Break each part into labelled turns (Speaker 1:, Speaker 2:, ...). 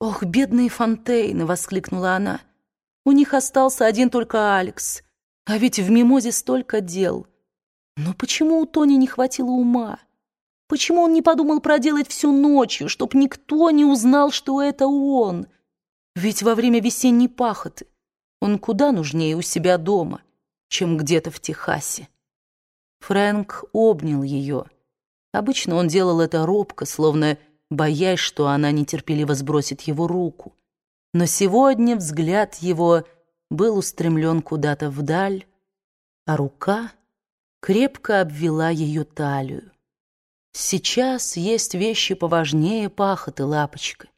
Speaker 1: «Ох, бедные Фонтейны!» — воскликнула она. «У них остался один только Алекс, а ведь в Мимозе столько дел. Но почему у Тони не хватило ума? Почему он не подумал проделать всю ночью, чтоб никто не узнал, что это он? Ведь во время весенней пахоты он куда нужнее у себя дома, чем где-то в Техасе». Фрэнк обнял ее. Обычно он делал это робко, словно боясь, что она нетерпеливо сбросит его руку. Но сегодня взгляд его был устремлен куда-то вдаль, а рука крепко обвела ее талию. Сейчас есть вещи поважнее пахоты, лапочка,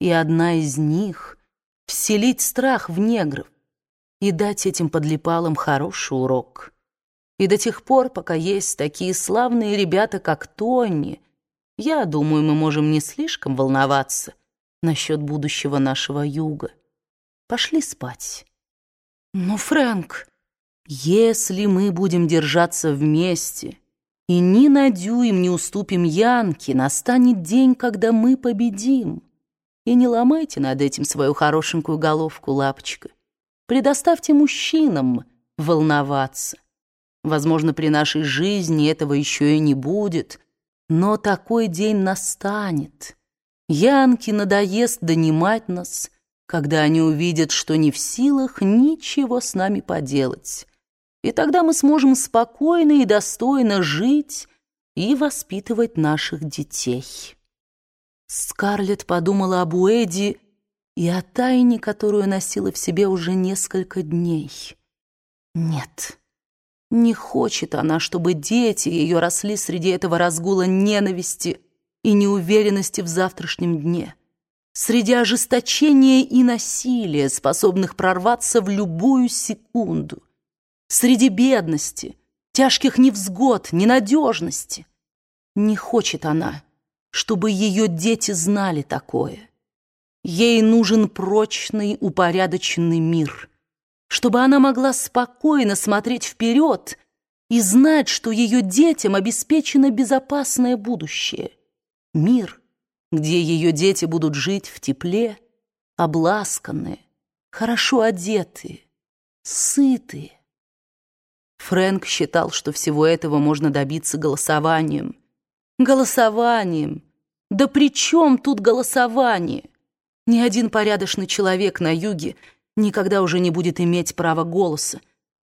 Speaker 1: и одна из них — вселить страх в негров и дать этим подлипалам хороший урок. И до тех пор, пока есть такие славные ребята, как Тони — я думаю, мы можем не слишком волноваться насчет будущего нашего юга. Пошли спать. Но, Фрэнк, если мы будем держаться вместе и ни на дюйм не уступим Янке, настанет день, когда мы победим. И не ломайте над этим свою хорошенькую головку, лапочка. Предоставьте мужчинам волноваться. Возможно, при нашей жизни этого еще и не будет — но такой день настанет. Янки надоест донимать нас, когда они увидят, что не в силах ничего с нами поделать. И тогда мы сможем спокойно и достойно жить и воспитывать наших детей. Скарлетт подумала об Уэдди и о тайне, которую носила в себе уже несколько дней. Нет. Не хочет она, чтобы дети ее росли среди этого разгула ненависти и неуверенности в завтрашнем дне, среди ожесточения и насилия, способных прорваться в любую секунду, среди бедности, тяжких невзгод, ненадежности. Не хочет она, чтобы ее дети знали такое. Ей нужен прочный, упорядоченный мир — чтобы она могла спокойно смотреть вперед и знать, что ее детям обеспечено безопасное будущее. Мир, где ее дети будут жить в тепле, обласканные, хорошо одетые, сытые. Фрэнк считал, что всего этого можно добиться голосованием. Голосованием! Да при чем тут голосование? Ни один порядочный человек на юге никогда уже не будет иметь права голоса.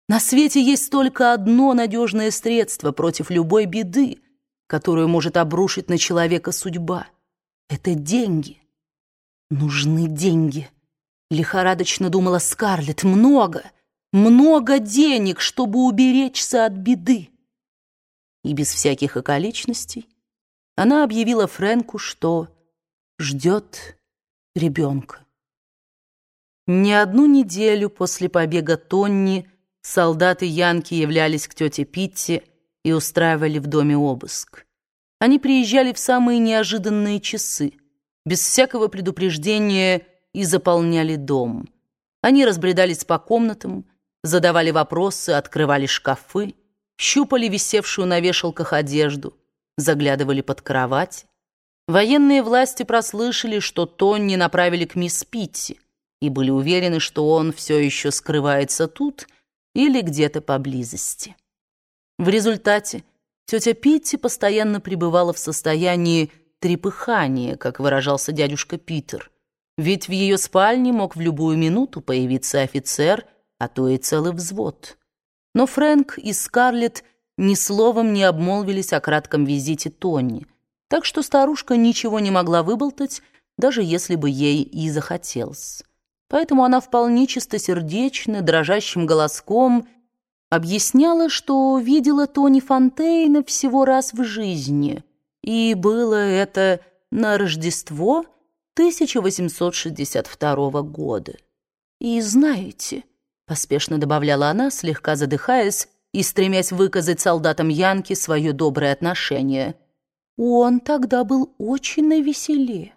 Speaker 1: На свете есть только одно надежное средство против любой беды, которую может обрушить на человека судьба. Это деньги. Нужны деньги. Лихорадочно думала Скарлетт. Много, много денег, чтобы уберечься от беды. И без всяких околичностей она объявила Фрэнку, что ждет ребенка. Не одну неделю после побега Тонни солдаты Янки являлись к тете Питти и устраивали в доме обыск. Они приезжали в самые неожиданные часы, без всякого предупреждения и заполняли дом. Они разбредались по комнатам, задавали вопросы, открывали шкафы, щупали висевшую на вешалках одежду, заглядывали под кровать. Военные власти прослышали, что Тонни направили к мисс Питти, и были уверены, что он все еще скрывается тут или где-то поблизости. В результате тетя Питти постоянно пребывала в состоянии трепыхания, как выражался дядюшка Питер, ведь в ее спальне мог в любую минуту появиться офицер, а то и целый взвод. Но Фрэнк и Скарлетт ни словом не обмолвились о кратком визите Тони, так что старушка ничего не могла выболтать, даже если бы ей и захотелось. Поэтому она вполне чистосердечно, дрожащим голоском объясняла, что видела Тони Фонтейна всего раз в жизни, и было это на Рождество 1862 года. «И знаете», — поспешно добавляла она, слегка задыхаясь и стремясь выказать солдатам Янки свое доброе отношение, «он тогда был очень навеселе».